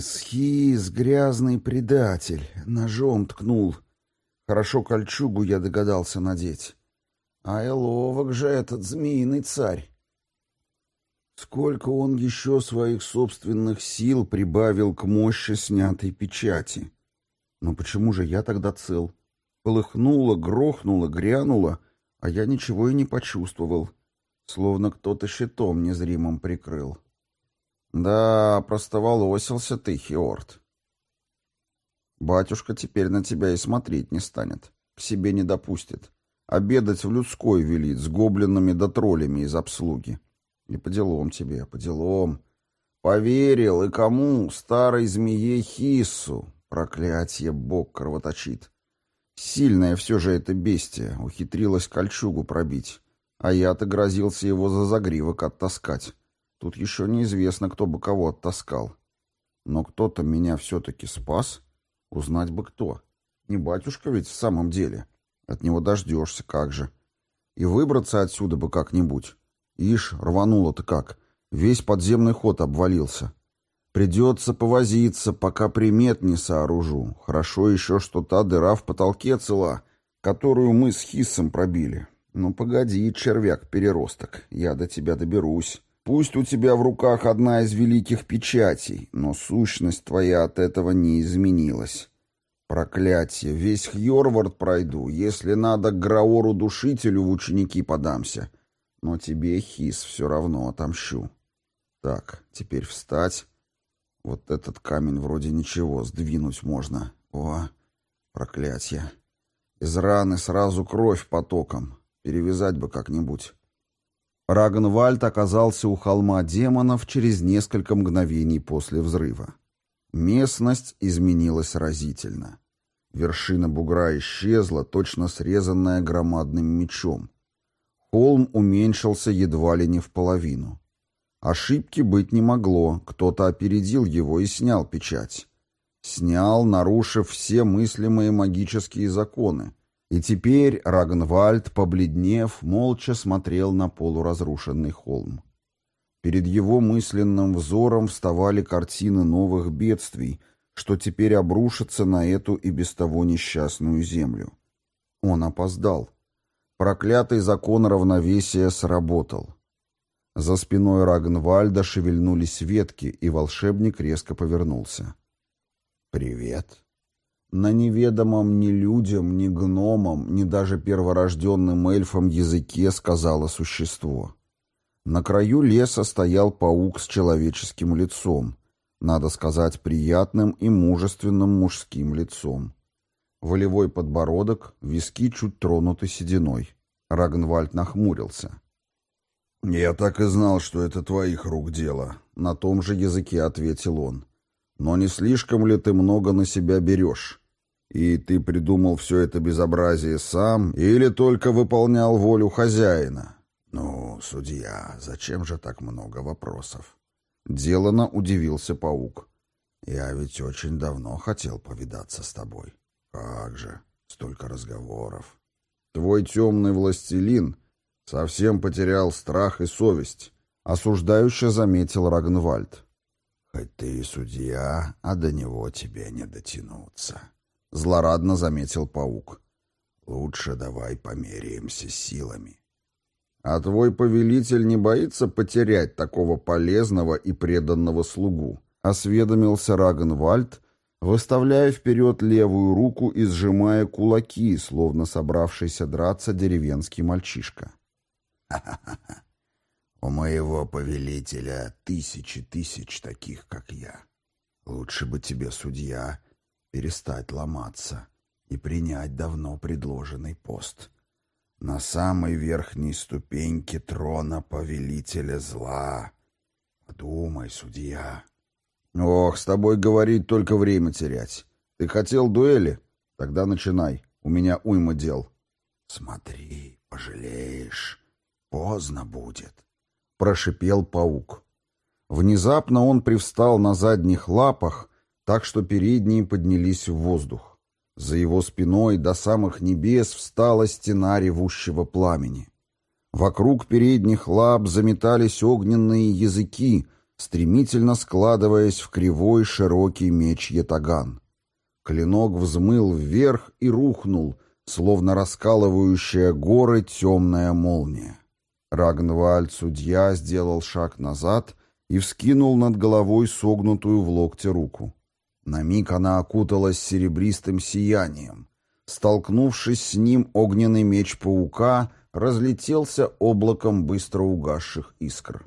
Хис, грязный предатель. Ножом ткнул. Хорошо кольчугу я догадался надеть. А и ловок же этот змеиный царь. Сколько он еще своих собственных сил прибавил к мощи снятой печати. Но почему же я тогда цел? Полыхнуло, грохнуло, грянуло, а я ничего и не почувствовал, словно кто-то щитом незримым прикрыл. Да, простоволосился ты, Хиорт. Батюшка теперь на тебя и смотреть не станет, к себе не допустит. Обедать в людской велит с гоблинами да троллями из обслуги. И по делам тебе, по делам. Поверил, и кому? Старой змее Хиссу. Проклятье, бог кровоточит. Сильное все же это бестие, ухитрилась кольчугу пробить. А я-то грозился его за загривок оттаскать. Тут еще неизвестно, кто бы кого оттаскал. Но кто-то меня все-таки спас. Узнать бы кто. Не батюшка ведь в самом деле. От него дождешься, как же. И выбраться отсюда бы как-нибудь. Ишь, рвануло-то как. Весь подземный ход обвалился. Придется повозиться, пока примет не сооружу. Хорошо еще, что та дыра в потолке цела, которую мы с Хиссом пробили. Ну, погоди, червяк-переросток, я до тебя доберусь. Пусть у тебя в руках одна из великих печатей, но сущность твоя от этого не изменилась. Проклятие, весь Хьорвард пройду, если надо к Граору-душителю в ученики подамся. Но тебе, Хис, все равно отомщу. Так, теперь встать вот этот камень вроде ничего, сдвинуть можно. О, проклятие. Из раны сразу кровь потоком. Перевязать бы как-нибудь. Рагнвальд оказался у холма демонов через несколько мгновений после взрыва. Местность изменилась разительно. Вершина бугра исчезла, точно срезанная громадным мечом. Холм уменьшился едва ли не в половину. Ошибки быть не могло, кто-то опередил его и снял печать. Снял, нарушив все мыслимые магические законы. И теперь Рагнвальд, побледнев, молча смотрел на полуразрушенный холм. Перед его мысленным взором вставали картины новых бедствий, что теперь обрушатся на эту и без того несчастную землю. Он опоздал. Проклятый закон равновесия сработал. За спиной Рагнвальда шевельнулись ветки, и волшебник резко повернулся. «Привет». На неведомом ни людям, ни гномам, ни даже перворожденным эльфам языке сказала существо. На краю леса стоял паук с человеческим лицом, надо сказать, приятным и мужественным мужским лицом. Волевой подбородок, виски чуть тронуты сединой. Рагнвальд нахмурился. «Я так и знал, что это твоих рук дело», — на том же языке ответил он. «Но не слишком ли ты много на себя берешь? И ты придумал все это безобразие сам или только выполнял волю хозяина?» «Ну, судья, зачем же так много вопросов?» Делано удивился паук. «Я ведь очень давно хотел повидаться с тобой. Как же, столько разговоров. Твой темный властелин Совсем потерял страх и совесть, осуждающе заметил Рагнвальд. Хоть ты и судья, а до него тебе не дотянуться, злорадно заметил паук. Лучше давай померяемся силами. А твой повелитель не боится потерять такого полезного и преданного слугу? Осведомился Рагнвальд, выставляя вперед левую руку и сжимая кулаки, словно собравшийся драться деревенский мальчишка. Ха-ха-ха. У моего повелителя тысячи тысяч таких, как я. Лучше бы тебе, судья, перестать ломаться и принять давно предложенный пост. На самой верхней ступеньке трона повелителя зла. Подумай, судья. Ох, с тобой говорить только время терять. Ты хотел дуэли? Тогда начинай. У меня уйма дел. Смотри, пожалеешь. «Поздно будет», — прошипел паук. Внезапно он привстал на задних лапах, так что передние поднялись в воздух. За его спиной до самых небес встала стена ревущего пламени. Вокруг передних лап заметались огненные языки, стремительно складываясь в кривой широкий меч ятаган. Клинок взмыл вверх и рухнул, словно раскалывающая горы темная молния. Рагнвальд, судья, сделал шаг назад и вскинул над головой согнутую в локте руку. На миг она окуталась серебристым сиянием. Столкнувшись с ним, огненный меч паука разлетелся облаком быстро угасших искр.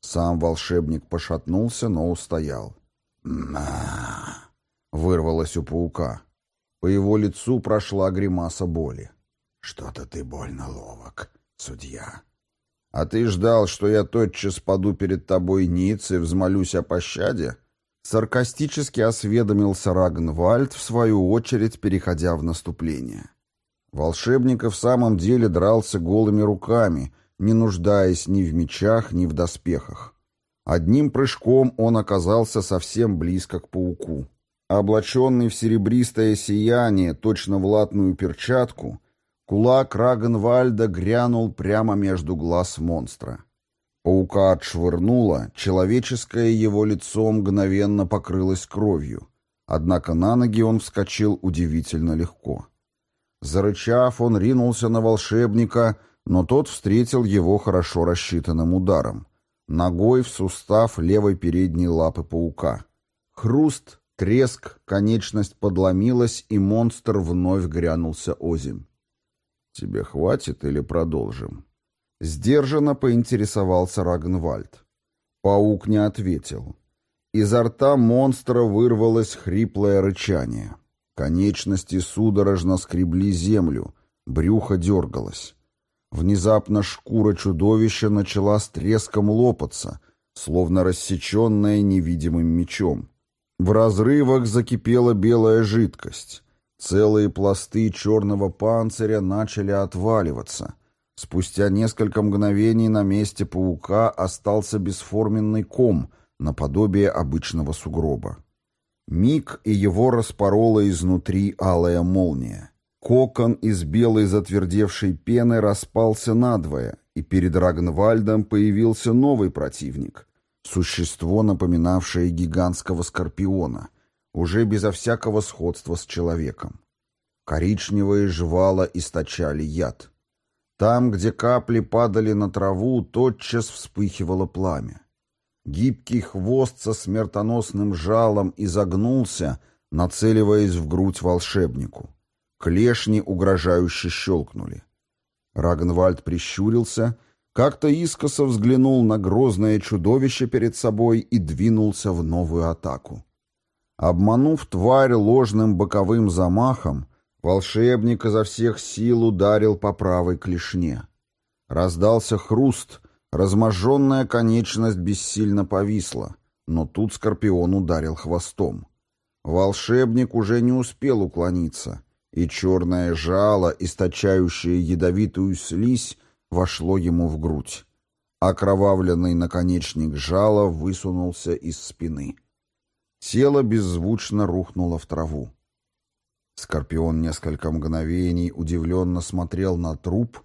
Сам волшебник пошатнулся, но устоял. «На!» — вырвалось у паука. По его лицу прошла гримаса боли. «Что-то ты больно ловок, судья». «А ты ждал, что я тотчас паду перед тобой ниц и взмолюсь о пощаде?» Саркастически осведомился Рагнвальд, в свою очередь переходя в наступление. Волшебник в самом деле дрался голыми руками, не нуждаясь ни в мечах, ни в доспехах. Одним прыжком он оказался совсем близко к пауку. Облаченный в серебристое сияние, точно в латную перчатку, кулак Рагенвальда грянул прямо между глаз монстра. Паука отшвырнуло, человеческое его лицо мгновенно покрылось кровью, однако на ноги он вскочил удивительно легко. Зарычав, он ринулся на волшебника, но тот встретил его хорошо рассчитанным ударом. Ногой в сустав левой передней лапы паука. Хруст, Треск, конечность подломилась, и монстр вновь грянулся озимь. «Тебе хватит или продолжим?» Сдержанно поинтересовался Рагнвальд. Паук не ответил. Изо рта монстра вырвалось хриплое рычание. Конечности судорожно скребли землю, брюхо дергалось. Внезапно шкура чудовища начала с треском лопаться, словно рассеченная невидимым мечом. В разрывах закипела белая жидкость. Целые пласты черного панциря начали отваливаться. Спустя несколько мгновений на месте паука остался бесформенный ком, наподобие обычного сугроба. Миг, и его распорола изнутри алая молния. Кокон из белой затвердевшей пены распался надвое, и перед Рагнвальдом появился новый противник, Существо, напоминавшее гигантского скорпиона, уже безо всякого сходства с человеком. Коричневые жвала источали яд. Там, где капли падали на траву, тотчас вспыхивало пламя. Гибкий хвост со смертоносным жалом изогнулся, нацеливаясь в грудь волшебнику. Клешни угрожающе щелкнули. Рагнвальд прищурился как-то искоса взглянул на грозное чудовище перед собой и двинулся в новую атаку. Обманув тварь ложным боковым замахом, волшебник изо всех сил ударил по правой клешне. Раздался хруст, разможженная конечность бессильно повисла, но тут скорпион ударил хвостом. Волшебник уже не успел уклониться, и черное жало, источающее ядовитую слизь, вошло ему в грудь. Окровавленный наконечник жала высунулся из спины. Тело беззвучно рухнуло в траву. Скорпион несколько мгновений удивленно смотрел на труп,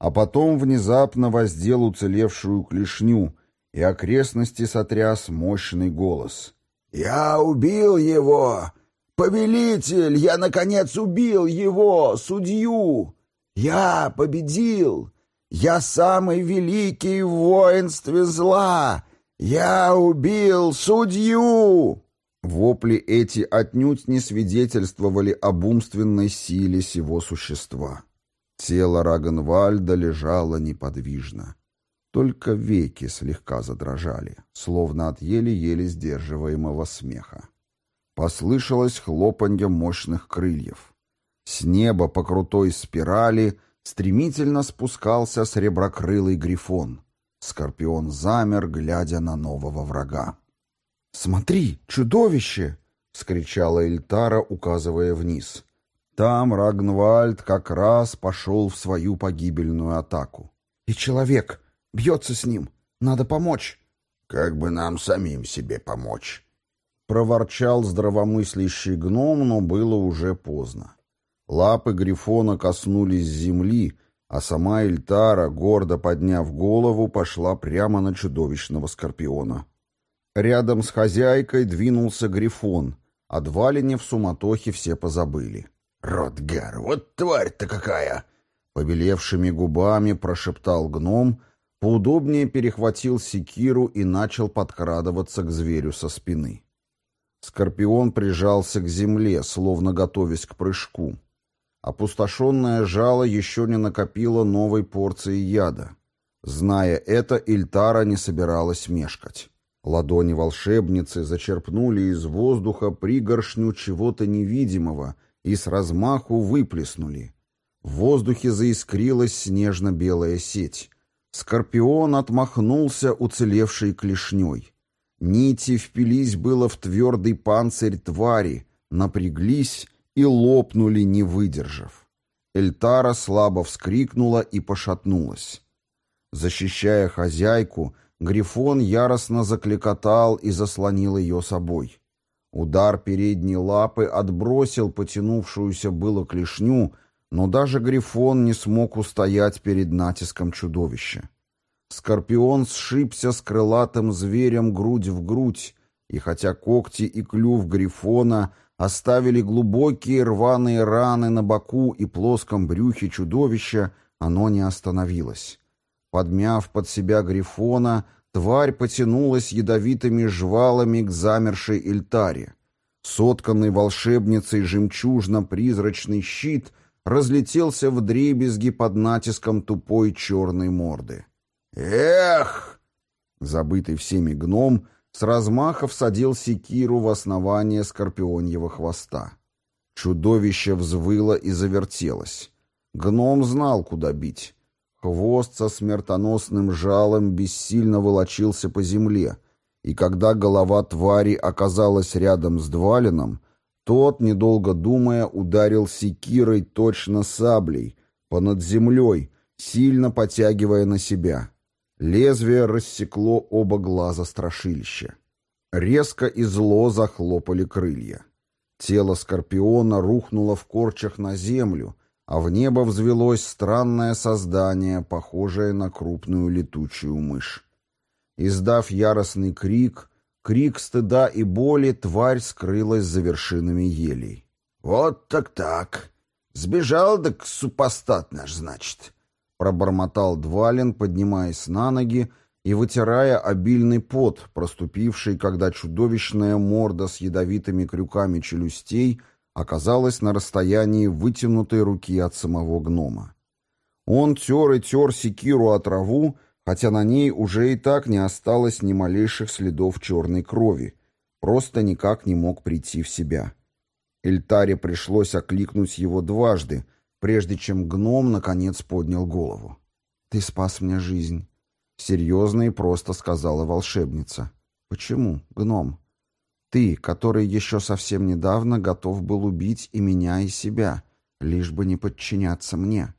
а потом внезапно воздел уцелевшую клешню, и окрестности сотряс мощный голос. «Я убил его! Повелитель, я, наконец, убил его, судью! Я победил! Я самый великий в воинстве зла! Я убил судью!» Вопли эти отнюдь не свидетельствовали об умственной силе сего существа. Тело Рагенвальда лежало неподвижно. Только веки слегка задрожали, словно от еле-еле сдерживаемого смеха. Послышалось хлопанье мощных крыльев. С неба по крутой спирали стремительно спускался среброкрылый грифон. Скорпион замер, глядя на нового врага. «Смотри, чудовище!» — вскричала Эльтара, указывая вниз. Там Рагнвальд как раз пошел в свою погибельную атаку. «И человек! Бьется с ним! Надо помочь!» «Как бы нам самим себе помочь!» Проворчал здравомыслящий гном, но было уже поздно. Лапы Грифона коснулись земли, а сама Эльтара, гордо подняв голову, пошла прямо на чудовищного скорпиона. Рядом с хозяйкой двинулся Грифон. О Двалине в суматохе все позабыли. «Ротгар, вот тварь-то какая!» Побелевшими губами прошептал гном, поудобнее перехватил секиру и начал подкрадываться к зверю со спины. Скорпион прижался к земле, словно готовясь к прыжку. Опустошенное жало еще не накопило новой порции яда. Зная это, Ильтара не собиралась мешкать. Ладони волшебницы зачерпнули из воздуха пригоршню чего-то невидимого и с размаху выплеснули. В воздухе заискрилась снежно-белая сеть. Скорпион отмахнулся уцелевшей клешней. Нити впились было в твердый панцирь твари, напряглись и лопнули, не выдержав. Эльтара слабо вскрикнула и пошатнулась. Защищая хозяйку, Грифон яростно закликотал и заслонил ее собой. Удар передней лапы отбросил потянувшуюся было клешню, но даже Грифон не смог устоять перед натиском чудовища. Скорпион сшибся с крылатым зверем грудь в грудь, и хотя когти и клюв Грифона оставили глубокие рваные раны на боку и плоском брюхе чудовища, оно не остановилось. Подмяв под себя Грифона, тварь потянулась ядовитыми жвалами к замершей Ильтаре. Сотканный волшебницей жемчужно-призрачный щит разлетелся в дребезги под натиском тупой черной морды. «Эх!» Забытый всеми гном с размаха всадил секиру в основание скорпионьего хвоста. Чудовище взвыло и завертелось. Гном знал, куда бить. Хвост со смертоносным жалом бессильно волочился по земле, и когда голова твари оказалась рядом с Двалином, тот, недолго думая, ударил секирой точно саблей, понад землей, сильно потягивая на себя. Лезвие рассекло оба глаза страшилища. Резко и зло захлопали крылья. Тело скорпиона рухнуло в корчах на землю, а в небо взвелось странное создание, похожее на крупную летучую мышь. Издав яростный крик, крик стыда и боли, тварь скрылась за вершинами елей. «Вот так-так! Сбежал да супостат наш, значит!» пробормотал Двалин, поднимаясь на ноги и вытирая обильный пот, проступивший, когда чудовищная морда с ядовитыми крюками челюстей оказалась на расстоянии вытянутой руки от самого гнома. Он тер и тер секиру о траву, хотя на ней уже и так не осталось ни малейших следов черной крови, просто никак не мог прийти в себя. Эльтаре пришлось окликнуть его дважды, прежде чем гном наконец поднял голову. «Ты спас мне жизнь», — серьезно и просто сказала волшебница. «Почему, гном? Ты, который еще совсем недавно готов был убить и меня, и себя, лишь бы не подчиняться мне».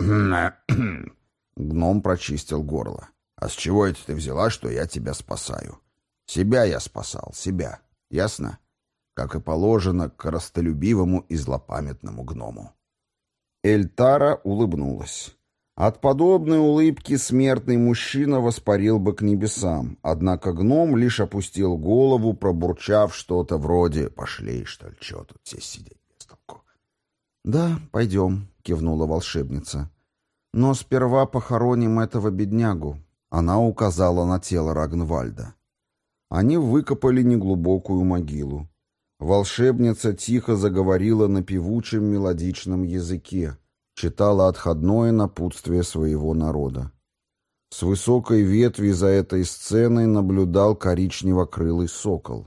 Гном прочистил горло. «А с чего это ты взяла, что я тебя спасаю? Себя я спасал, себя. Ясно? Как и положено коростолюбивому и злопамятному гному». Эльтара улыбнулась. От подобной улыбки смертный мужчина воспарил бы к небесам, однако гном лишь опустил голову, пробурчав что-то вроде «Пошли, что ли, чё тут все сидеть без толку?» «Да, пойдем», — кивнула волшебница. «Но сперва похороним этого беднягу», — она указала на тело Рагнвальда. Они выкопали неглубокую могилу. Волшебница тихо заговорила на певучем мелодичном языке, читала отходное напутствие своего народа. С высокой ветви за этой сценой наблюдал коричнево-крылый сокол.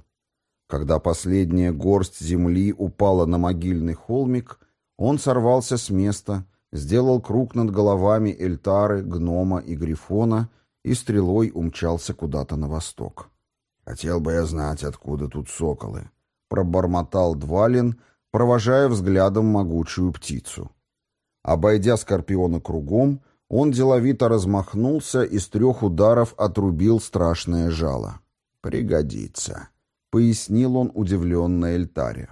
Когда последняя горсть земли упала на могильный холмик, он сорвался с места, сделал круг над головами Эльтары, Гнома и Грифона и стрелой умчался куда-то на восток. «Хотел бы я знать, откуда тут соколы», пробормотал Двалин, провожая взглядом могучую птицу. Обойдя Скорпиона кругом, он деловито размахнулся и с трех ударов отрубил страшное жало. «Пригодится», — пояснил он удивленно Эльтаре.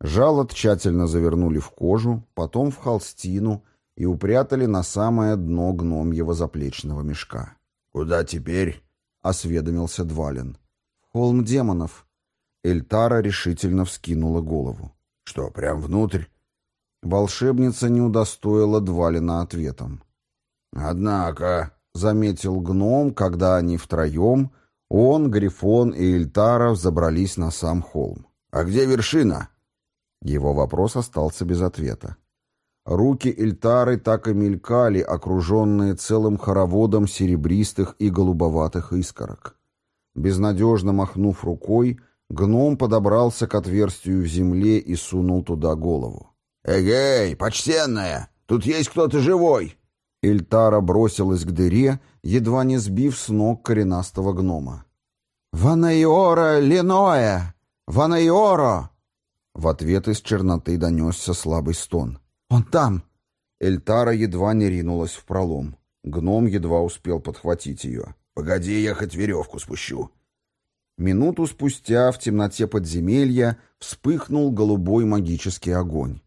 Жало тщательно завернули в кожу, потом в холстину и упрятали на самое дно гномьего заплечного мешка. «Куда теперь?» — осведомился Двалин. «Холм демонов». Эльтара решительно вскинула голову. «Что, прям внутрь?» Волшебница не удостоила Двалина ответом. «Однако», — заметил гном, когда они втроем, он, Грифон и Эльтара забрались на сам холм. «А где вершина?» Его вопрос остался без ответа. Руки Эльтары так и мелькали, окруженные целым хороводом серебристых и голубоватых искорок. Безнадежно махнув рукой, гном подобрался к отверстию в земле и сунул туда голову. «Эгей, почтенная, тут есть кто-то живой!» Эльтара бросилась к дыре, едва не сбив с ног коренастого гнома. «Ванайора Леноя! Ванайоро!» В ответ из черноты донесся слабый стон. «Он там!» Эльтара едва не ринулась в пролом. Гном едва успел подхватить ее. «Погоди, я хоть веревку спущу». Минуту спустя в темноте подземелья вспыхнул голубой магический огонь.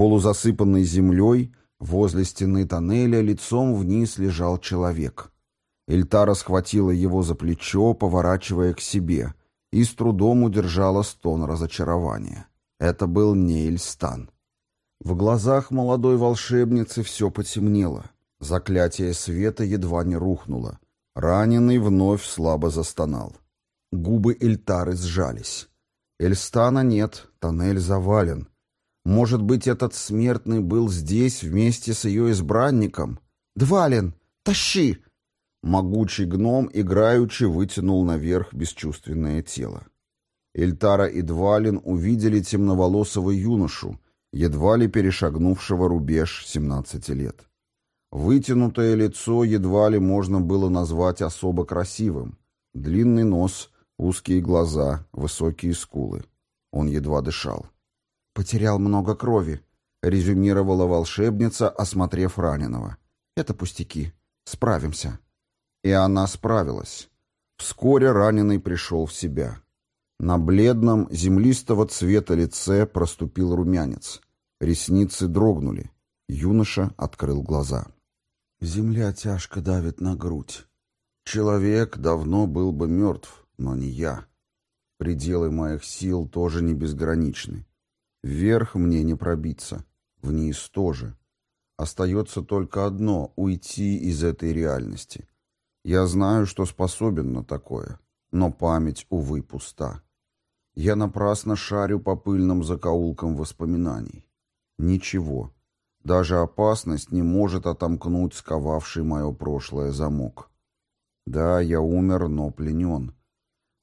Полузасыпанный землей, возле стены тоннеля лицом вниз лежал человек. Эльтара схватила его за плечо, поворачивая к себе, и с трудом удержала стон разочарования. Это был не Эльстан. В глазах молодой волшебницы все потемнело. Заклятие света едва не рухнуло. Раненый вновь слабо застонал. Губы Эльтары сжались. Эльстана нет, тоннель завален. Может быть, этот смертный был здесь вместе с ее избранником? «Двалин, тащи!» Могучий гном играючи вытянул наверх бесчувственное тело. Эльтара и Двалин увидели темноволосого юношу, едва ли перешагнувшего рубеж 17 лет. Вытянутое лицо едва ли можно было назвать особо красивым. Длинный нос, узкие глаза, высокие скулы. Он едва дышал. «Потерял много крови», — резюмировала волшебница, осмотрев раненого. «Это пустяки. Справимся». И она справилась. Вскоре раненый пришел в себя. На бледном, землистого цвета лице проступил румянец. Ресницы дрогнули. Юноша открыл глаза. Земля тяжко давит на грудь. Человек давно был бы мертв, но не я. Пределы моих сил тоже не безграничны. Вверх мне не пробиться, вниз тоже. Остается только одно — уйти из этой реальности. Я знаю, что способен на такое, но память, увы, пуста. Я напрасно шарю по пыльным закоулкам воспоминаний. Ничего. Даже опасность не может отомкнуть сковавший мое прошлое замок. Да, я умер, но пленен.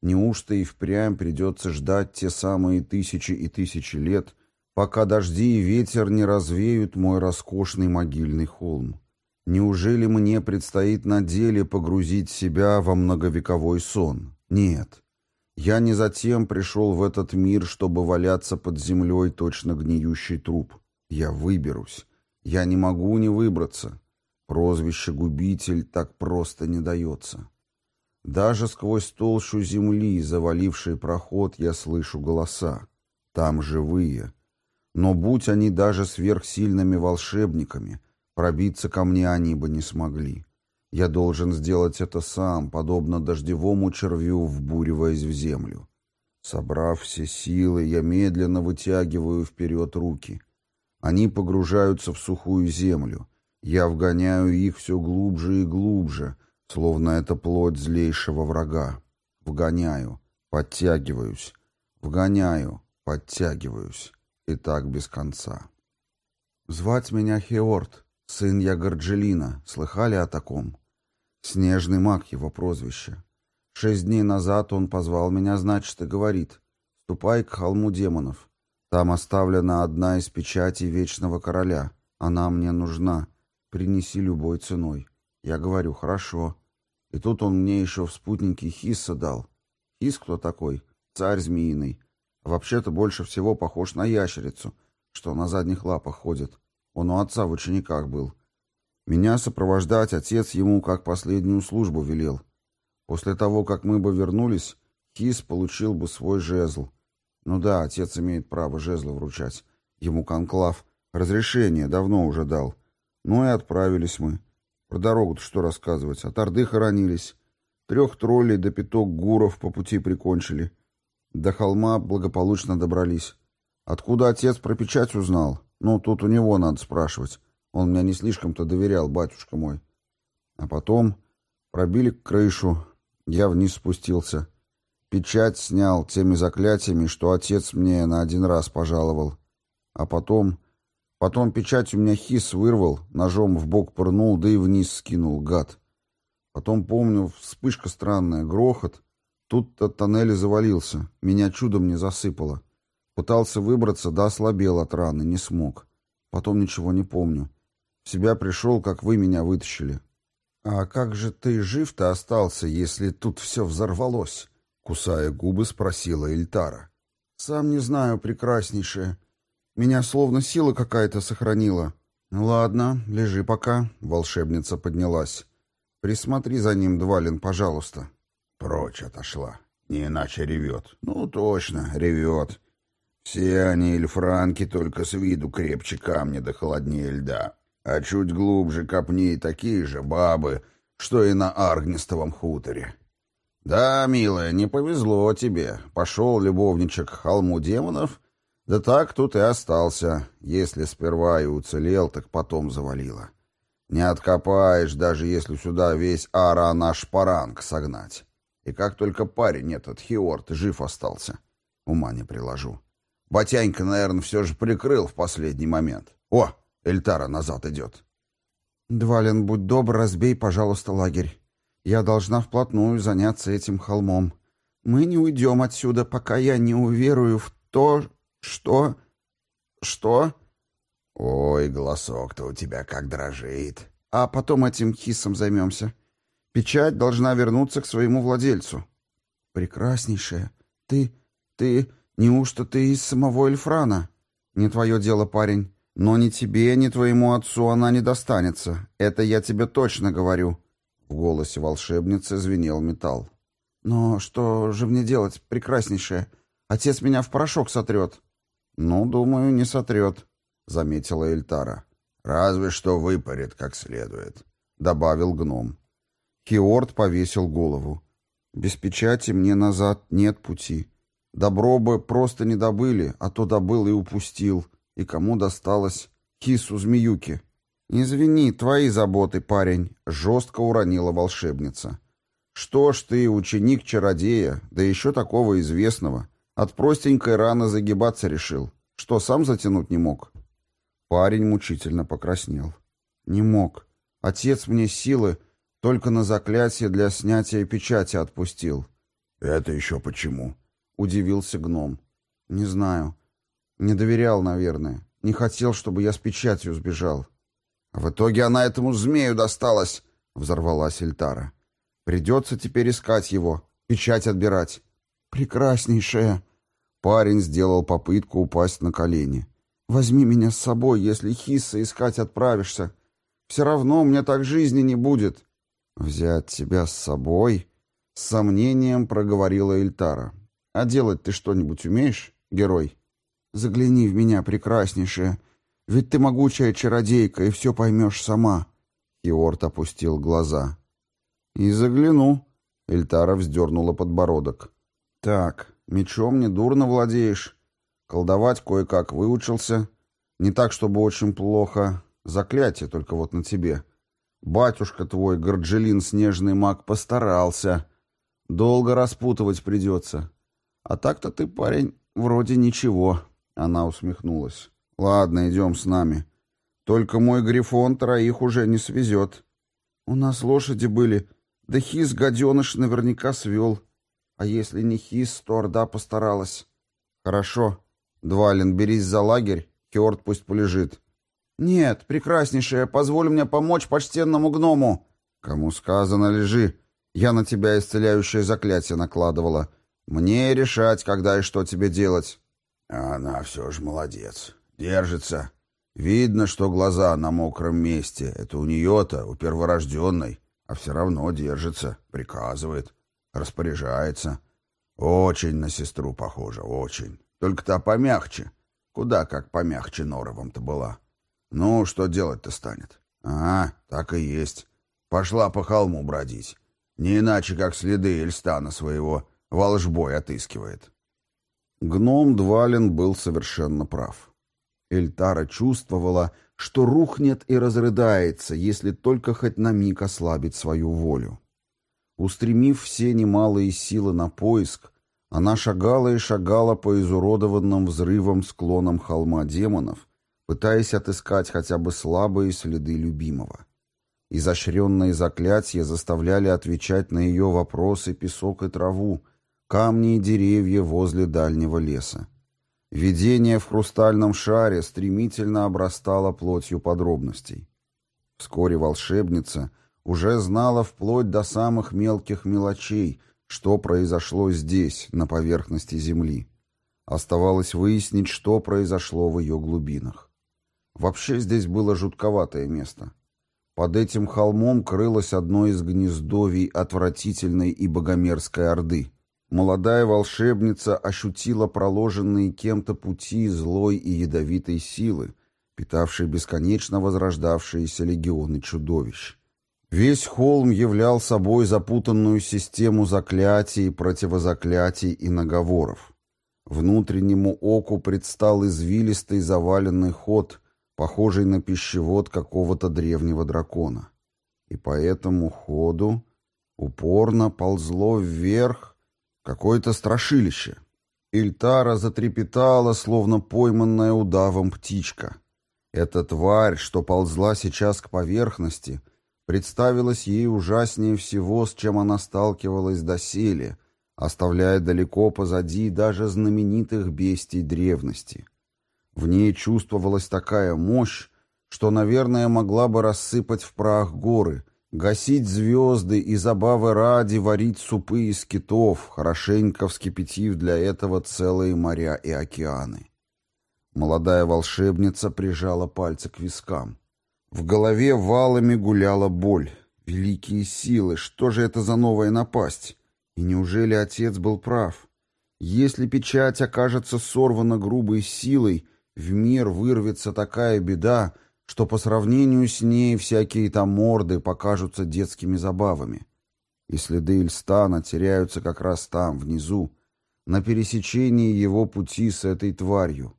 Неужто и впрямь придется ждать те самые тысячи и тысячи лет, пока дожди и ветер не развеют мой роскошный могильный холм? Неужели мне предстоит на деле погрузить себя во многовековой сон? Нет. Я не затем пришел в этот мир, чтобы валяться под землей точно гниющий труп. Я выберусь. Я не могу не выбраться. Прозвище «губитель» так просто не дается. Даже сквозь толщу земли, заваливший проход, я слышу голоса. Там живые. Но будь они даже сверхсильными волшебниками, пробиться ко мне они бы не смогли. Я должен сделать это сам, подобно дождевому червю, вбуриваясь в землю. Собрав все силы, я медленно вытягиваю вперед руки. Они погружаются в сухую землю. Я вгоняю их все глубже и глубже, словно это плоть злейшего врага. Вгоняю, подтягиваюсь, вгоняю, подтягиваюсь. И так без конца. Звать меня Хеорт, сын я Горджелина. Слыхали о таком? Снежный маг его прозвище. Шесть дней назад он позвал меня, значит, и говорит, «Ступай к холму демонов. Там оставлена одна из печатей Вечного Короля. Она мне нужна. Принеси любой ценой». Я говорю, «Хорошо». И тут он мне еще в спутнике Хисса дал. Хис кто такой? Царь змеиный. Вообще-то больше всего похож на ящерицу, что на задних лапах ходит. Он у отца в учениках был. Меня сопровождать отец ему как последнюю службу велел. После того, как мы бы вернулись, Хис получил бы свой жезл. Ну да, отец имеет право жезла вручать. Ему конклав. Разрешение давно уже дал. Ну и отправились мы. Про дорогу-то что рассказывать. От Орды хоронились. Трех троллей до пяток гуров по пути прикончили. До холма благополучно добрались. Откуда отец про печать узнал? Ну, тут у него надо спрашивать. Он меня не слишком-то доверял, батюшка мой. А потом пробили крышу. Я вниз спустился. Печать снял теми заклятиями, что отец мне на один раз пожаловал. А потом... Потом печать у меня хис вырвал, ножом в бок пырнул, да и вниз скинул, гад. Потом помню, вспышка странная, грохот. Тут-то тоннель завалился, меня чудом не засыпало. Пытался выбраться, да ослабел от раны, не смог. Потом ничего не помню. В себя пришел, как вы меня вытащили. А как же ты жив-то остался, если тут все взорвалось? Кусая губы, спросила Эльтара. Сам не знаю, прекраснейшая. Меня словно сила какая-то сохранила. Ладно, лежи пока. Волшебница поднялась. Присмотри за ним, Двалин, пожалуйста. Прочь отошла. Не иначе ревет. Ну, точно, ревет. Все они эльфранки только с виду крепче камня да холоднее льда. А чуть глубже копни такие же бабы, что и на Аргнистовом хуторе. Да, милая, не повезло тебе. Пошел любовничек к холму демонов, да так тут и остался. Если сперва и уцелел, так потом завалило. Не откопаешь, даже если сюда весь ара наш паранг согнать. И как только парень этот, Хиорт, жив остался, ума не приложу. Батянька, наверное, все же прикрыл в последний момент. О, Эльтара назад идет. Двалин, будь добр, разбей, пожалуйста, лагерь. Я должна вплотную заняться этим холмом. Мы не уйдем отсюда, пока я не уверую в то, что... Что? Ой, голосок-то у тебя как дрожит. А потом этим хисом займемся. Печать должна вернуться к своему владельцу. Прекраснейшая. Ты... ты... Неужто ты из самого Эльфрана? Не твое дело, парень. Но ни тебе, ни твоему отцу она не достанется. Это я тебе точно говорю. В голосе волшебницы звенел металл. Но что же мне делать, прекраснейшая? Отец меня в порошок сотрет. Ну, думаю, не сотрет, заметила Эльтара. Разве что выпарит как следует, добавил гном. Хиорд повесил голову. Без печати мне назад нет пути. Добро бы просто не добыли, а то добыл и упустил. И кому досталось? Кису змеюки. «Извини, твои заботы, парень», — жестко уронила волшебница. «Что ж ты, ученик-чародея, да еще такого известного, от простенькой раны загибаться решил? Что, сам затянуть не мог?» Парень мучительно покраснел. «Не мог. Отец мне силы только на заклятие для снятия печати отпустил». «Это еще почему?» — удивился гном. «Не знаю. Не доверял, наверное. Не хотел, чтобы я с печатью сбежал». «В итоге она этому змею досталась!» — взорвалась Эльтара. «Придется теперь искать его, печать отбирать». «Прекраснейшая!» Парень сделал попытку упасть на колени. «Возьми меня с собой, если Хисса искать отправишься. Все равно мне так жизни не будет». «Взять тебя с собой?» — с сомнением проговорила Эльтара. А делать ты что-нибудь умеешь, герой? Загляни в меня, прекраснейшая. Ведь ты могучая чародейка, и все поймешь сама. Хиорт опустил глаза. И загляну. Эльтара вздернула подбородок. Так, мечом не дурно владеешь. Колдовать кое-как выучился. Не так, чтобы очень плохо. Заклятие только вот на тебе. Батюшка твой, Горджелин, снежный маг, постарался. Долго распутывать придется. А так-то ты, парень, вроде ничего. Она усмехнулась. Ладно, идем с нами. Только мой грифон троих уже не свезет. У нас лошади были. Да хис гаденыш наверняка свел. А если не хис, то орда постаралась. Хорошо. Двалин, берись за лагерь. Хеорд пусть полежит. Нет, прекраснейшая, позволь мне помочь почтенному гному. Кому сказано, лежи. Я на тебя исцеляющее заклятие накладывала. Мне решать, когда и что тебе делать. Она все же молодец. Держится. Видно, что глаза на мокром месте. Это у нее-то, у перворожденной. А все равно держится, приказывает, распоряжается. Очень на сестру похожа, очень. Только та помягче. Куда как помягче Норовом-то была. Ну, что делать-то станет? А, так и есть. Пошла по холму бродить. Не иначе, как следы Эльстана своего волжбой отыскивает. Гном Двалин был совершенно прав. Эльтара чувствовала, что рухнет и разрыдается, если только хоть на миг ослабит свою волю. Устремив все немалые силы на поиск, она шагала и шагала по изуродованным взрывом склонам холма демонов, пытаясь отыскать хотя бы слабые следы любимого. Изощренные заклятия заставляли отвечать на ее вопросы песок и траву, камни и деревья возле дальнего леса. Видение в хрустальном шаре стремительно обрастало плотью подробностей. Вскоре волшебница уже знала вплоть до самых мелких мелочей, что произошло здесь, на поверхности Земли. Оставалось выяснить, что произошло в ее глубинах. Вообще здесь было жутковатое место. Под этим холмом крылось одно из гнездовий отвратительной и богомерзкой орды. Молодая волшебница ощутила проложенные кем-то пути злой и ядовитой силы, питавшей бесконечно возрождавшиеся легионы чудовищ. Весь холм являл собой запутанную систему заклятий, противозаклятий и наговоров. Внутреннему оку предстал извилистый заваленный ход — похожий на пищевод какого-то древнего дракона. И по этому ходу упорно ползло вверх какое-то страшилище. Ильтара затрепетала, словно пойманная удавом птичка. Эта тварь, что ползла сейчас к поверхности, представилась ей ужаснее всего, с чем она сталкивалась доселе, оставляя далеко позади даже знаменитых бестий древности — в ней чувствовалась такая мощь, что, наверное, могла бы рассыпать в прах горы, гасить звезды и забавы ради варить супы из китов, хорошенько вскипятив для этого целые моря и океаны. Молодая волшебница прижала пальцы к вискам. В голове валами гуляла боль. Великие силы, что же это за новая напасть? И неужели отец был прав? Если печать окажется сорвана грубой силой, в мир вырвется такая беда, что по сравнению с ней всякие там морды покажутся детскими забавами. И следы Ильстана теряются как раз там, внизу, на пересечении его пути с этой тварью.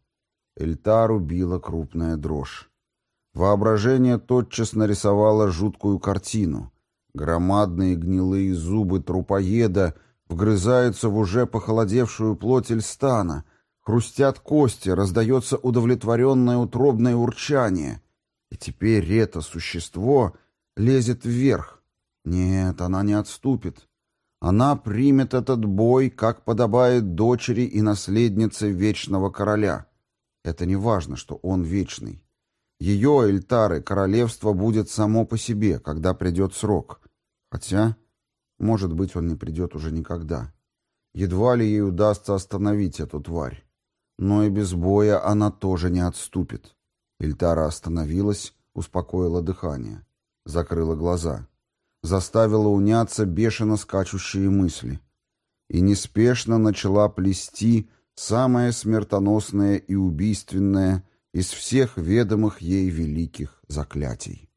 Эльтару била крупная дрожь. Воображение тотчас нарисовало жуткую картину. Громадные гнилые зубы трупоеда вгрызаются в уже похолодевшую плоть Эльстана — Хрустят кости, раздается удовлетворенное утробное урчание. И теперь это существо лезет вверх. Нет, она не отступит. Она примет этот бой, как подобает дочери и наследнице вечного короля. Это не важно, что он вечный. Ее, Эльтары, королевство будет само по себе, когда придет срок. Хотя, может быть, он не придет уже никогда. Едва ли ей удастся остановить эту тварь. Но и без боя она тоже не отступит. Ильтара остановилась, успокоила дыхание, закрыла глаза, заставила уняться бешено скачущие мысли и неспешно начала плести самое смертоносное и убийственное из всех ведомых ей великих заклятий.